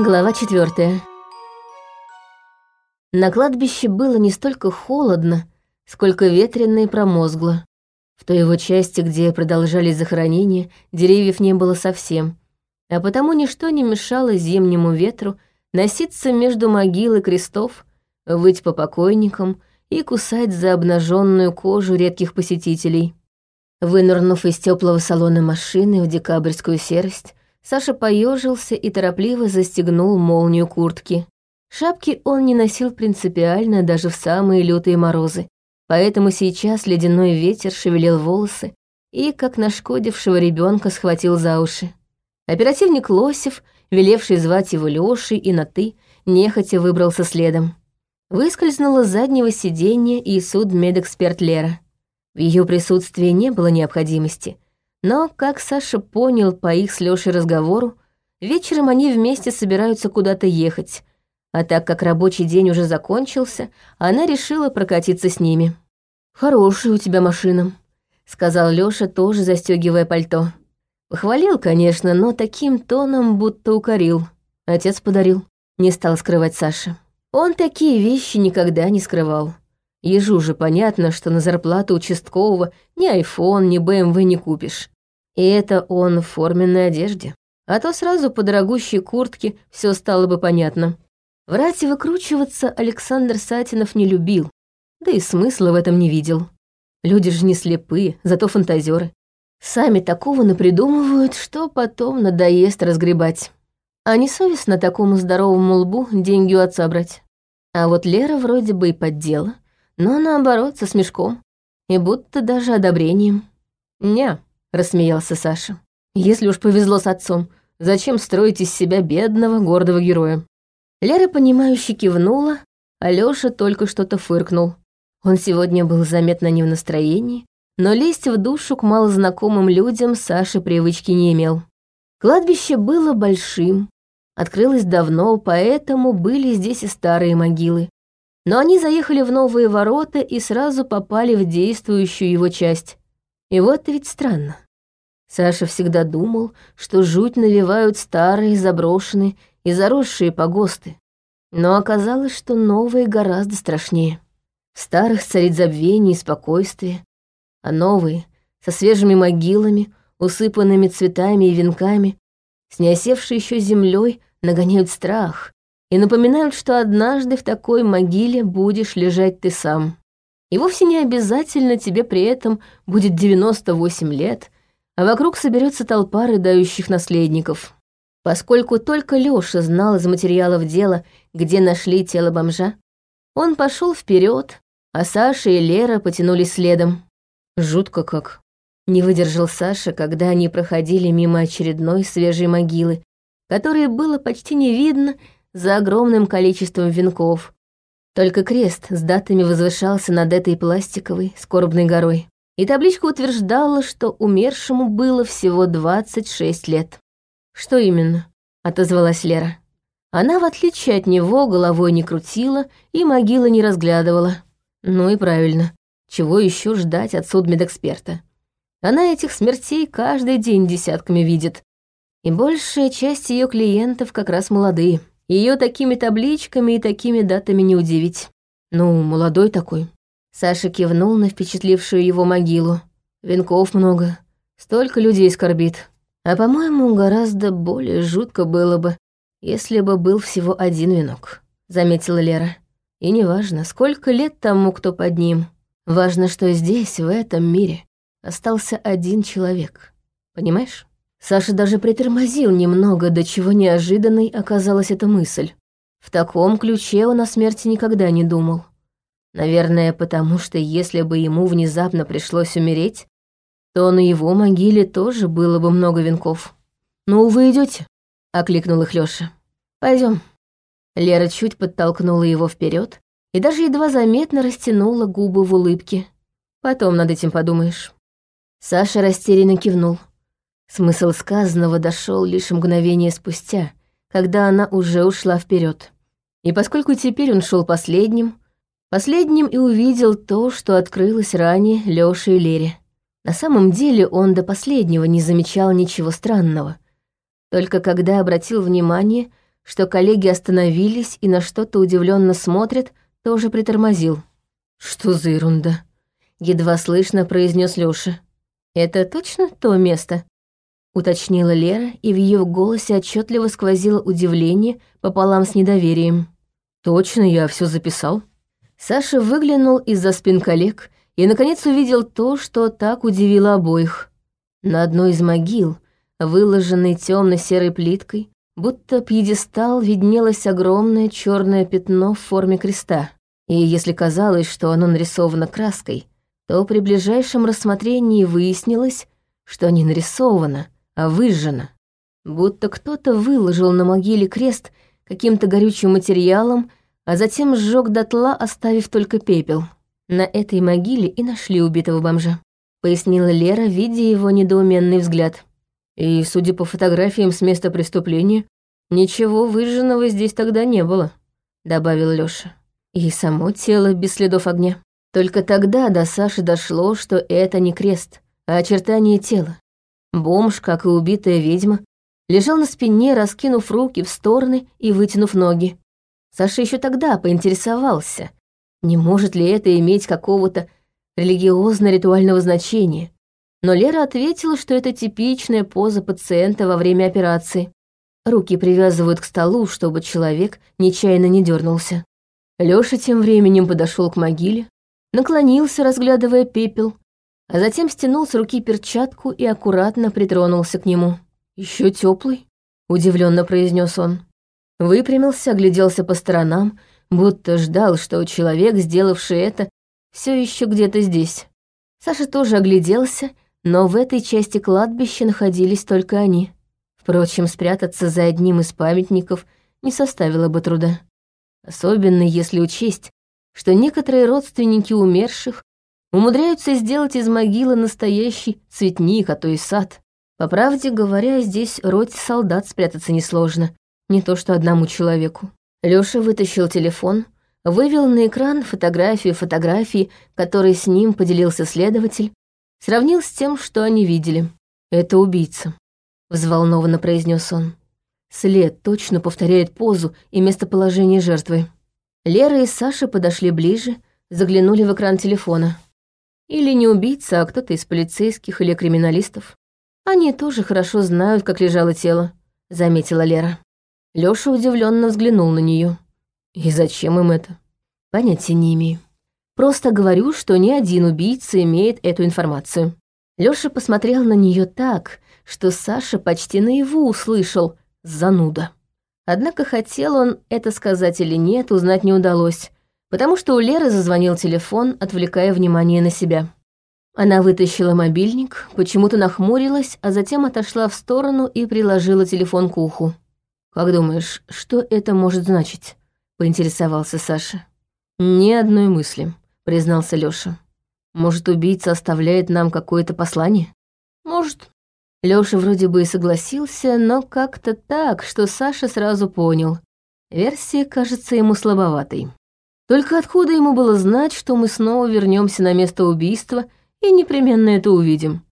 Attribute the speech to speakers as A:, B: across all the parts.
A: Глава четвертая. На кладбище было не столько холодно, сколько ветрено и промозгло. В той его части, где продолжались захоронения, деревьев не было совсем, а потому ничто не мешало зимнему ветру носиться между могил и крестов, выть по покойникам и кусать за обнаженную кожу редких посетителей. Вынырнув из теплого салона машины в декабрьскую серость, Саша поежился и торопливо застегнул молнию куртки. Шапки он не носил принципиально даже в самые лютые морозы, поэтому сейчас ледяной ветер шевелил волосы и, как нашкодившего ребенка, схватил за уши. Оперативник Лосев, велевший звать его Лёшей и на «ты», нехотя выбрался следом. Выскользнула с заднего сиденья и судмедэксперт Лера. В ее присутствии не было необходимости — но, как Саша понял по их с Лёшей разговору, вечером они вместе собираются куда-то ехать, а так как рабочий день уже закончился, она решила прокатиться с ними. «Хорошая у тебя машина», — сказал Лёша, тоже застёгивая пальто. Похвалил, конечно, но таким тоном будто укорил. Отец подарил, не стал скрывать Саша. Он такие вещи никогда не скрывал. Ежу же понятно, что на зарплату участкового ни айфон, ни БМВ не купишь. И это он в форменной одежде. А то сразу по дорогущей куртке все стало бы понятно. Врать и выкручиваться Александр Сатинов не любил, да и смысла в этом не видел. Люди же не слепые, зато фантазеры. Сами такого напридумывают, что потом надоест разгребать. А не совестно такому здоровому лбу деньги у отца брать. А вот Лера вроде бы и поддела — но наоборот, со смешком. И будто даже одобрением. «Не», — рассмеялся Саша. «Если уж повезло с отцом, зачем строить из себя бедного, гордого героя?» Лера, понимающе кивнула, а Лёша только что-то фыркнул. Он сегодня был заметно не в настроении, но лезть в душу к малознакомым людям Саша привычки не имел. Кладбище было большим, открылось давно, поэтому были здесь и старые могилы но они заехали в новые ворота и сразу попали в действующую его часть. И вот ведь странно. Саша всегда думал, что жуть навевают старые, заброшенные и заросшие погосты. Но оказалось, что новые гораздо страшнее. В старых царит забвение и спокойствие, а новые, со свежими могилами, усыпанными цветами и венками, с неосевшей еще землей, нагоняют страх, и напоминают, что однажды в такой могиле будешь лежать ты сам. И вовсе не обязательно тебе при этом будет 98 лет, а вокруг соберется толпа рыдающих наследников. Поскольку только Лёша знал из материалов дела, где нашли тело бомжа, он пошел вперед, а Саша и Лера потянулись следом. Жутко как. Не выдержал Саша, когда они проходили мимо очередной свежей могилы, которой было почти не видно, за огромным количеством венков. Только крест с датами возвышался над этой пластиковой скорбной горой. И табличка утверждала, что умершему было всего 26 лет. «Что именно?» — отозвалась Лера. Она, в отличие от него, головой не крутила и могилы не разглядывала. Ну и правильно. Чего еще ждать от судмедэксперта? Она этих смертей каждый день десятками видит. И большая часть ее клиентов как раз молодые. Ее такими табличками и такими датами не удивить. Ну, молодой такой. Саша кивнул на впечатлившую его могилу. Венков много. Столько людей скорбит. А, по-моему, гораздо более жутко было бы, если бы был всего один венок, заметила Лера. И неважно, сколько лет тому, кто под ним. Важно, что здесь, в этом мире, остался один человек. Понимаешь? Саша даже притормозил немного, до чего неожиданной оказалась эта мысль. В таком ключе он о смерти никогда не думал. Наверное, потому что если бы ему внезапно пришлось умереть, то на его могиле тоже было бы много венков. «Ну, вы идете? окликнул их Лёша. Пойдем. Лера чуть подтолкнула его вперед и даже едва заметно растянула губы в улыбке. «Потом над этим подумаешь». Саша растерянно кивнул. Смысл сказанного дошел лишь мгновение спустя, когда она уже ушла вперед. И поскольку теперь он шел последним, последним и увидел то, что открылось ранее Лёше и Лере. На самом деле он до последнего не замечал ничего странного. Только когда обратил внимание, что коллеги остановились и на что-то удивленно смотрят, тоже притормозил. «Что за ерунда?» — едва слышно произнес Лёша. «Это точно то место?» — уточнила Лера, и в ее голосе отчетливо сквозило удивление пополам с недоверием. «Точно, я все записал». Саша выглянул из-за спин коллег и, наконец, увидел то, что так удивило обоих. На одной из могил, выложенной темно серой плиткой, будто пьедестал виднелось огромное черное пятно в форме креста. И если казалось, что оно нарисовано краской, то при ближайшем рассмотрении выяснилось, что не нарисовано, а выжжено. Будто кто-то выложил на могиле крест каким-то горючим материалом, а затем сжег дотла, оставив только пепел. На этой могиле и нашли убитого бомжа, пояснила Лера, видя его недоуменный взгляд. И, судя по фотографиям с места преступления, ничего выжженного здесь тогда не было, добавил Лёша. И само тело без следов огня. Только тогда до Саши дошло, что это не крест, а очертание тела. Бомж, как и убитая ведьма, лежал на спине, раскинув руки в стороны и вытянув ноги. Саша еще тогда поинтересовался, не может ли это иметь какого-то религиозно-ритуального значения, но Лера ответила, что это типичная поза пациента во время операции. Руки привязывают к столу, чтобы человек нечаянно не дернулся. Лёша тем временем подошел к могиле, наклонился, разглядывая пепел, а затем стянул с руки перчатку и аккуратно притронулся к нему. Еще теплый, удивленно произнес он. Выпрямился, огляделся по сторонам, будто ждал, что человек, сделавший это, все еще где-то здесь. Саша тоже огляделся но в этой части кладбища находились только они. Впрочем, спрятаться за одним из памятников не составило бы труда. Особенно если учесть, что некоторые родственники умерших умудряются сделать из могилы настоящий цветник, а то и сад. По правде говоря, здесь роте солдат спрятаться несложно, не то что одному человеку. Лёша вытащил телефон, вывел на экран фотографии фотографии, которые с ним поделился следователь, Сравнил с тем, что они видели. «Это убийца», — взволнованно произнес он. След точно повторяет позу и местоположение жертвы. Лера и Саша подошли ближе, заглянули в экран телефона. Или не убийца, а кто-то из полицейских или криминалистов. Они тоже хорошо знают, как лежало тело, заметила Лера. Лёша удивленно взглянул на нее. И зачем им это? Понятия не имею. Просто говорю, что ни один убийца имеет эту информацию. Лёша посмотрел на неё так, что Саша почти наяву услышал «зануда». Однако хотел он это сказать или нет, узнать не удалось, потому что у Леры зазвонил телефон, отвлекая внимание на себя. Она вытащила мобильник, почему-то нахмурилась, а затем отошла в сторону и приложила телефон к уху. «Как думаешь, что это может значить?» — поинтересовался Саша. «Ни одной мысли», признался Лёша. Может, убийца оставляет нам какое-то послание? Может. Лёша вроде бы и согласился, но как-то так, что Саша сразу понял. Версия кажется ему слабоватой. Только откуда ему было знать, что мы снова вернемся на место убийства и непременно это увидим?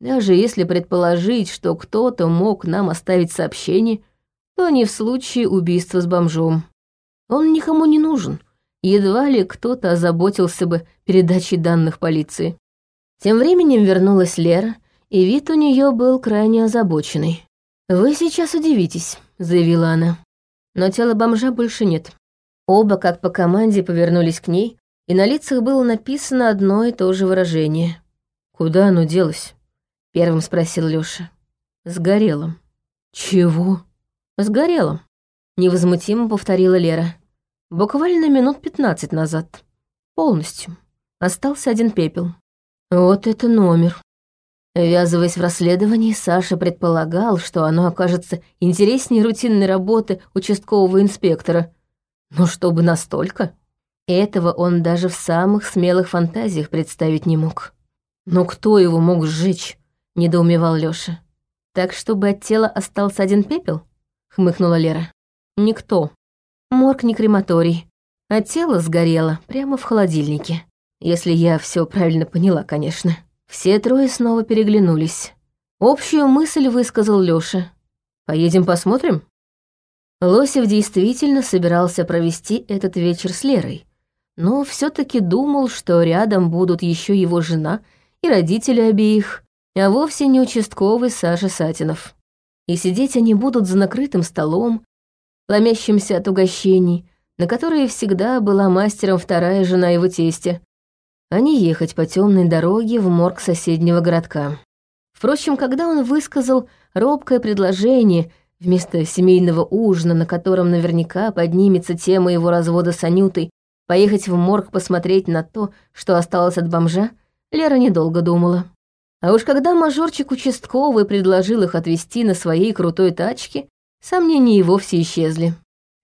A: Даже если предположить, что кто-то мог нам оставить сообщение, то не в случае убийства с бомжом. Он никому не нужен, едва ли кто-то озаботился бы передачей данных полиции. Тем временем вернулась Лера, и вид у нее был крайне озабоченный. «Вы сейчас удивитесь», — заявила она. Но тела бомжа больше нет. Оба, как по команде, повернулись к ней, и на лицах было написано одно и то же выражение. «Куда оно делось?» — первым спросил Лёша. «Сгорело». «Чего?» «Сгорело», — невозмутимо повторила Лера. Буквально минут пятнадцать назад. Полностью. Остался один пепел. Вот это номер. Ввязываясь в расследование, Саша предполагал, что оно окажется интереснее рутинной работы участкового инспектора. Но чтобы настолько? Этого он даже в самых смелых фантазиях представить не мог. Но кто его мог сжечь? недоумевал Лёша. Так, чтобы от тела остался один пепел? хмыкнула Лера. Никто. Морг не крематорий, а тело сгорело прямо в холодильнике. Если я все правильно поняла, конечно. Все трое снова переглянулись. Общую мысль высказал Лёша. «Поедем посмотрим?» Лосев действительно собирался провести этот вечер с Лерой, но все таки думал, что рядом будут еще его жена и родители обеих, а вовсе не участковый Саша Сатинов. И сидеть они будут за накрытым столом, ломящимся от угощений, на которые всегда была мастером вторая жена его тестя, а не ехать по темной дороге в морг соседнего городка. Впрочем, когда он высказал робкое предложение вместо семейного ужина, на котором наверняка поднимется тема его развода с Анютой, поехать в морг посмотреть на то, что осталось от бомжа, Лера недолго думала. А уж когда мажорчик участковый предложил их отвезти на своей крутой тачке, сомнения и вовсе исчезли.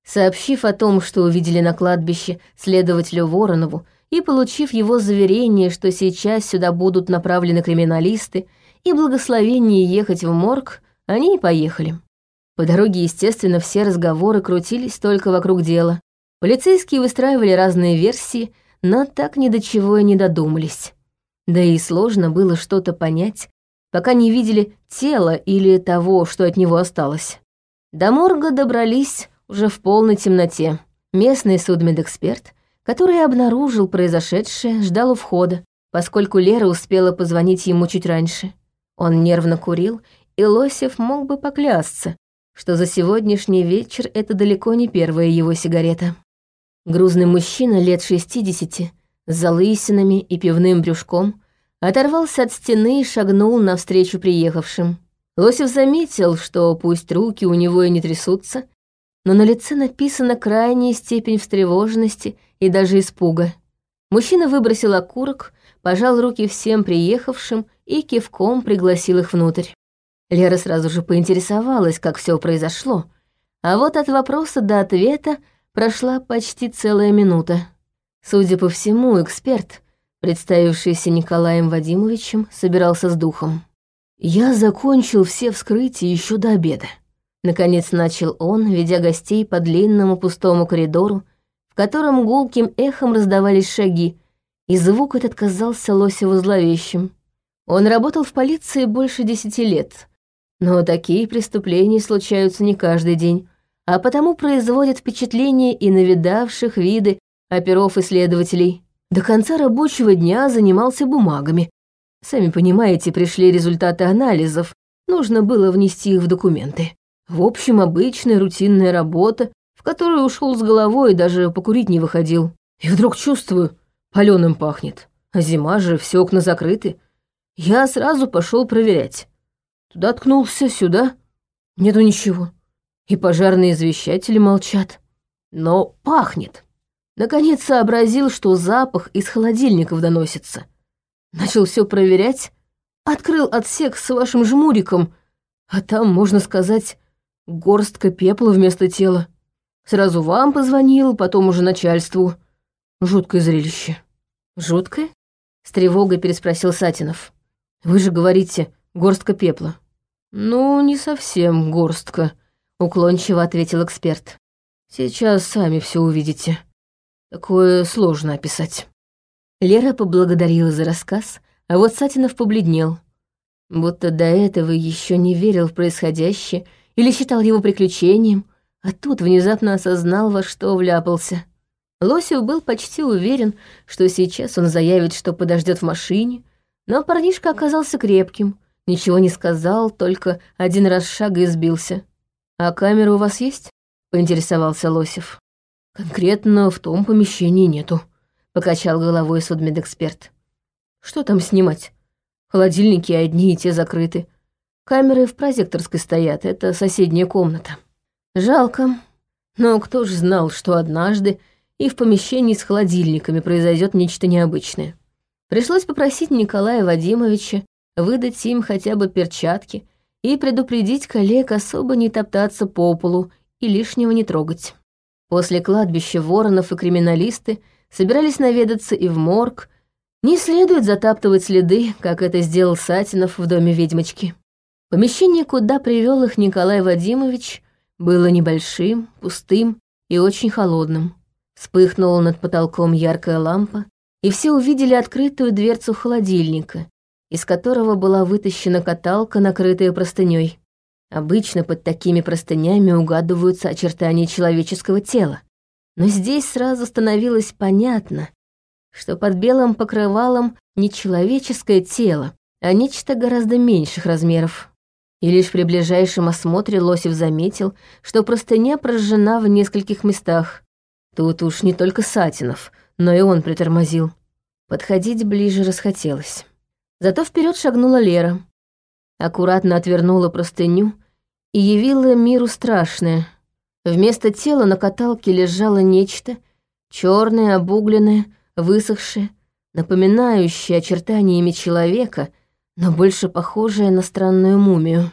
A: Сообщив о том, что увидели на кладбище следователю Воронову, и получив его заверение, что сейчас сюда будут направлены криминалисты, и благословение ехать в морг, они и поехали. По дороге, естественно, все разговоры крутились только вокруг дела. Полицейские выстраивали разные версии, но так ни до чего и не додумались. Да и сложно было что-то понять, пока не видели тело или того, что от него осталось. До морга добрались уже в полной темноте. Местный судмедэксперт, который обнаружил произошедшее, ждал у входа, поскольку Лера успела позвонить ему чуть раньше. Он нервно курил, и Лосев мог бы поклясться, что за сегодняшний вечер это далеко не первая его сигарета. Грузный мужчина лет шестидесяти, с залысинами и пивным брюшком, оторвался от стены и шагнул навстречу приехавшим. Лосев заметил, что пусть руки у него и не трясутся, но на лице написана крайняя степень встревоженности и даже испуга. Мужчина выбросил окурок, пожал руки всем приехавшим и кивком пригласил их внутрь. Лера сразу же поинтересовалась, как все произошло, а вот от вопроса до ответа прошла почти целая минута. Судя по всему, эксперт, представившийся Николаем Вадимовичем, собирался с духом. «Я закончил все вскрытия еще до обеда. Наконец начал он, ведя гостей по длинному пустому коридору, в котором гулким эхом раздавались шаги, и звук этот казался Лосеву зловещим. Он работал в полиции больше десяти лет, но такие преступления случаются не каждый день, а потому производят впечатление и навидавших виды оперов и следователей. До конца рабочего дня занимался бумагами. Сами понимаете, пришли результаты анализов, нужно было внести их в документы. В общем, обычная рутинная работа, в которую ушел с головой и даже покурить не выходил. И вдруг чувствую, паленым пахнет. А зима же, все окна закрыты. Я сразу пошел проверять. Туда ткнулся, сюда. Нету ничего. И пожарные извещатели молчат. Но пахнет. Наконец сообразил, что запах из холодильников доносится. Начал все проверять. Открыл отсек с вашим жмуриком, а там, можно сказать, горстка пепла вместо тела. Сразу вам позвонил, потом уже начальству. Жуткое зрелище. Жуткое? С тревогой переспросил Сатинов. Вы же говорите, горстка пепла. Ну, не совсем горстка, уклончиво ответил эксперт. Сейчас сами все увидите. Такое сложно описать. Лера поблагодарила за рассказ, а вот Сатинов побледнел. Будто до этого еще не верил в происходящее или считал его приключением, а тут внезапно осознал, во что вляпался. Лосев был почти уверен, что сейчас он заявит, что подождет в машине, но парнишка оказался крепким, ничего не сказал, только один раз шага избился. «А камеры у вас есть?» — поинтересовался Лосев. «Конкретно в том помещении нету», — покачал головой судмедэксперт. «Что там снимать? Холодильники одни и те закрыты. Камеры в прозекторской стоят, это соседняя комната. Жалко, но кто ж знал, что однажды и в помещении с холодильниками произойдет нечто необычное. Пришлось попросить Николая Вадимовича выдать им хотя бы перчатки и предупредить коллег особо не топтаться по полу и лишнего не трогать. После кладбища воронов и криминалисты собирались наведаться и в морг. Не следует затаптывать следы, как это сделал Сатинов в доме ведьмочки. Помещение, куда привел их Николай Вадимович, было небольшим, пустым и очень холодным. Вспыхнула над потолком яркая лампа, и все увидели открытую дверцу холодильника, из которого была вытащена каталка, накрытая простыней. Обычно под такими простынями угадываются очертания человеческого тела. Но здесь сразу становилось понятно, что под белым покрывалом не человеческое тело, а нечто гораздо меньших размеров. И лишь при ближайшем осмотре Лосев заметил, что простыня прожжена в нескольких местах. Тут уж не только Сатинов, но и он притормозил. Подходить ближе расхотелось. Зато вперед шагнула Лера. Аккуратно отвернула простыню и явила миру страшное. Вместо тела на каталке лежало нечто, черное, обугленное, высохшее, напоминающее очертаниями человека, но больше похожее на странную мумию.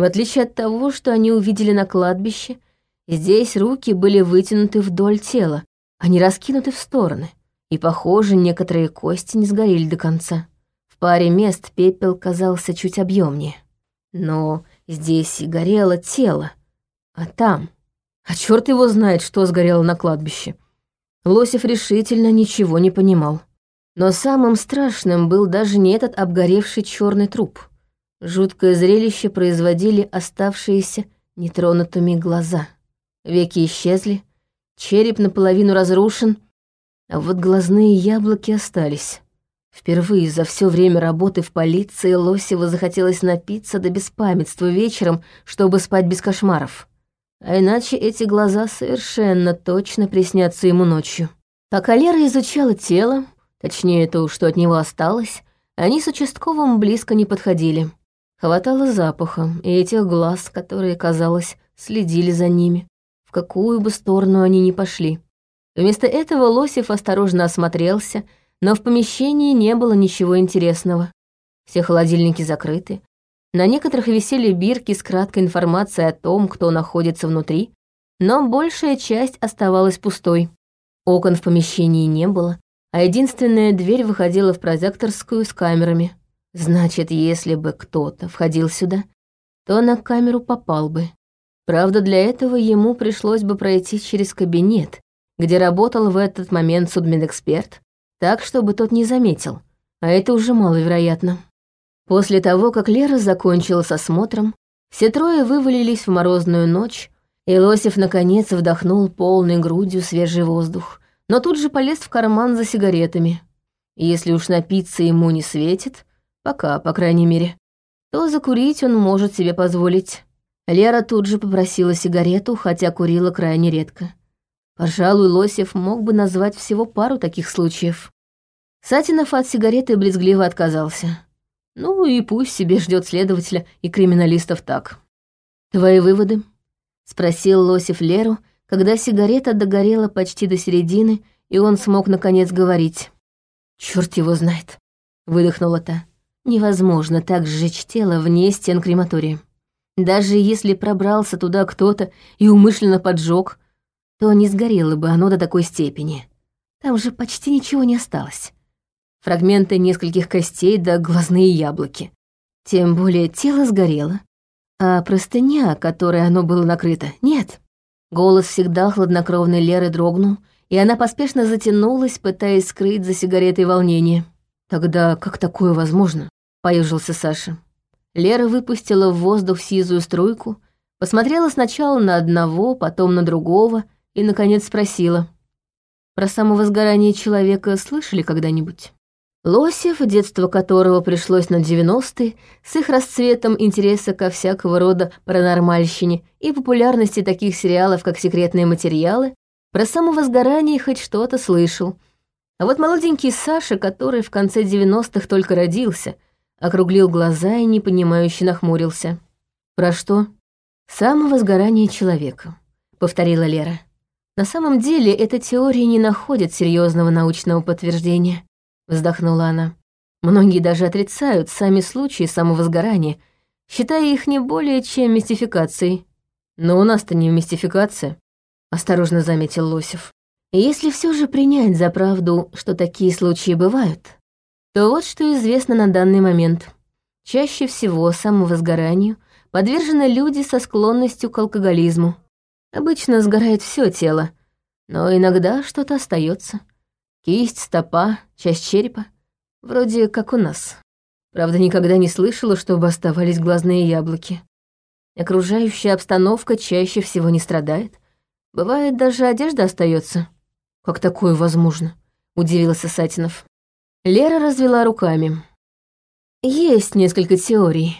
A: В отличие от того, что они увидели на кладбище, здесь руки были вытянуты вдоль тела, а не раскинуты в стороны, и, похоже, некоторые кости не сгорели до конца. Паре мест пепел казался чуть объемнее. Но здесь и горело тело, а там... А черт его знает, что сгорело на кладбище. Лосев решительно ничего не понимал. Но самым страшным был даже не этот обгоревший черный труп. Жуткое зрелище производили оставшиеся нетронутыми глаза. Веки исчезли, череп наполовину разрушен, а вот глазные яблоки остались. Впервые за все время работы в полиции Лосеву захотелось напиться до беспамятства вечером, чтобы спать без кошмаров. А иначе эти глаза совершенно точно приснятся ему ночью. Пока Лера изучала тело, точнее то, что от него осталось, они с участковым близко не подходили. Хватало запаха и этих глаз, которые, казалось, следили за ними, в какую бы сторону они ни пошли. Вместо этого Лосев осторожно осмотрелся, но в помещении не было ничего интересного. Все холодильники закрыты, на некоторых висели бирки с краткой информацией о том, кто находится внутри, но большая часть оставалась пустой. Окон в помещении не было, а единственная дверь выходила в прозекторскую с камерами. Значит, если бы кто-то входил сюда, то на камеру попал бы. Правда, для этого ему пришлось бы пройти через кабинет, где работал в этот момент судмедэксперт, так, чтобы тот не заметил, а это уже маловероятно. После того, как Лера закончила с осмотром, все трое вывалились в морозную ночь, и Лосев наконец вдохнул полной грудью свежий воздух, но тут же полез в карман за сигаретами. если уж напиться ему не светит, пока, по крайней мере, то закурить он может себе позволить. Лера тут же попросила сигарету, хотя курила крайне редко. Пожалуй, Лосев мог бы назвать всего пару таких случаев. Сатинов от сигареты брезгливо отказался. Ну и пусть себе ждет следователя и криминалистов так. Твои выводы? Спросил Лосев Леру, когда сигарета догорела почти до середины, и он смог наконец говорить. Черт его знает, выдохнула та. Невозможно так сжечь тело вне стен крематория. Даже если пробрался туда кто-то и умышленно поджег, то не сгорело бы оно до такой степени. Там же почти ничего не осталось фрагменты нескольких костей да глазные яблоки. Тем более тело сгорело, а простыня, которой оно было накрыто, нет. Голос всегда хладнокровной Леры дрогнул, и она поспешно затянулась, пытаясь скрыть за сигаретой волнение. «Тогда как такое возможно?» — поежился Саша. Лера выпустила в воздух сизую струйку, посмотрела сначала на одного, потом на другого и, наконец, спросила. «Про самовозгорание человека слышали когда-нибудь?» Лосев, детство которого пришлось на 90-е, с их расцветом интереса ко всякого рода паранормальщине и популярности таких сериалов, как «Секретные материалы», про самовозгорание хоть что-то слышал. А вот молоденький Саша, который в конце 90-х только родился, округлил глаза и непонимающе нахмурился. «Про что?» «Самовозгорание человека», — повторила Лера. На самом деле эта теория не находит серьезного научного подтверждения вздохнула она. Многие даже отрицают сами случаи самовозгорания, считая их не более чем мистификацией. Но у нас-то не мистификация, осторожно заметил Лосев. если все же принять за правду, что такие случаи бывают, то вот что известно на данный момент. Чаще всего самовозгоранию подвержены люди со склонностью к алкоголизму. Обычно сгорает все тело, но иногда что-то остается. Кисть, стопа, часть черепа. Вроде как у нас. Правда, никогда не слышала, чтобы оставались глазные яблоки. Окружающая обстановка чаще всего не страдает. Бывает, даже одежда остается. Как такое возможно? Удивился Сатинов. Лера развела руками. Есть несколько теорий.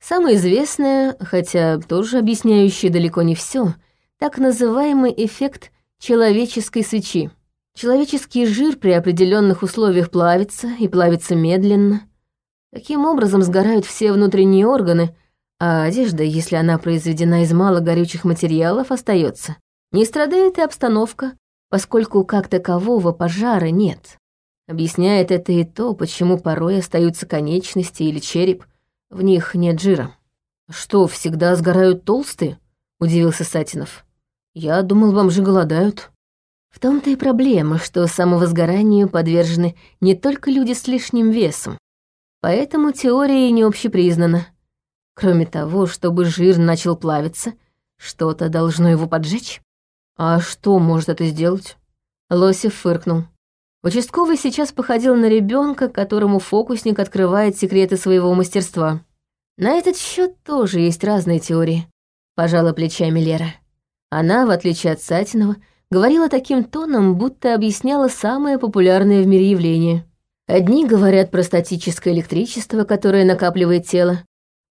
A: Самая известная, хотя тоже объясняющая далеко не все, так называемый эффект человеческой свечи. Человеческий жир при определенных условиях плавится и плавится медленно. Таким образом сгорают все внутренние органы, а одежда, если она произведена из малогорючих материалов, остается. Не страдает и обстановка, поскольку как такового пожара нет. Объясняет это и то, почему порой остаются конечности или череп, в них нет жира. «Что, всегда сгорают толстые?» — удивился Сатинов. «Я думал, вам же голодают». В том-то и проблема, что самовозгоранию подвержены не только люди с лишним весом. Поэтому теория не общепризнана. Кроме того, чтобы жир начал плавиться, что-то должно его поджечь. А что может это сделать? Лосев фыркнул. Участковый сейчас походил на ребенка, которому фокусник открывает секреты своего мастерства. На этот счет тоже есть разные теории. Пожала плечами Лера. Она, в отличие от Сатинова, говорила таким тоном, будто объясняла самое популярное в мире явление. Одни говорят про статическое электричество, которое накапливает тело.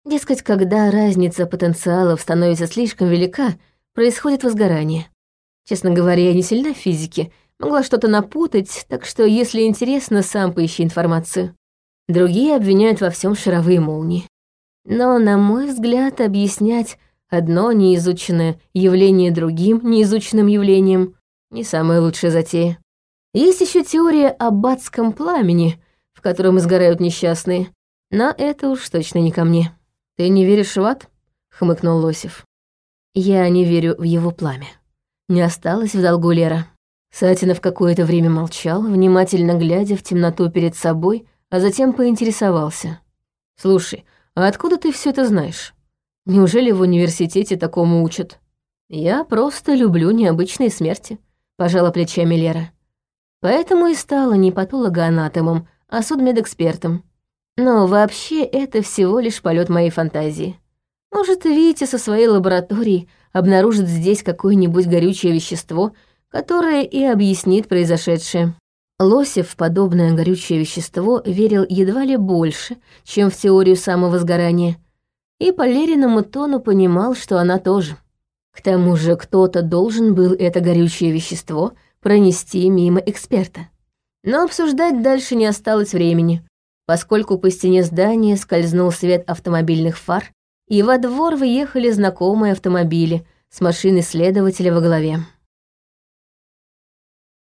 A: Дескать, когда разница потенциалов становится слишком велика, происходит возгорание. Честно говоря, я не сильна в физике, могла что-то напутать, так что, если интересно, сам поищи информацию. Другие обвиняют во всем шаровые молнии. Но, на мой взгляд, объяснять одно неизученное явление другим неизученным явлением не самая лучшая затея. Есть еще теория об адском пламени, в котором изгорают несчастные, но это уж точно не ко мне. «Ты не веришь в ад?» — хмыкнул Лосев. «Я не верю в его пламя». Не осталось в долгу Лера. Сатинов какое-то время молчал, внимательно глядя в темноту перед собой, а затем поинтересовался. «Слушай, а откуда ты все это знаешь? Неужели в университете такому учат?» «Я просто люблю необычные смерти», — пожала плечами Лера. «Поэтому и стала не патологоанатомом, а судмедэкспертом. Но вообще это всего лишь полет моей фантазии. Может, Витя со своей лабораторией обнаружит здесь какое-нибудь горючее вещество, которое и объяснит произошедшее. Лосев в подобное горючее вещество верил едва ли больше, чем в теорию самовозгорания, и по Лериному тону понимал, что она тоже. К тому же кто-то должен был это горючее вещество пронести мимо эксперта. Но обсуждать дальше не осталось времени, поскольку по стене здания скользнул свет автомобильных фар, и во двор выехали знакомые автомобили с машиной следователя во главе.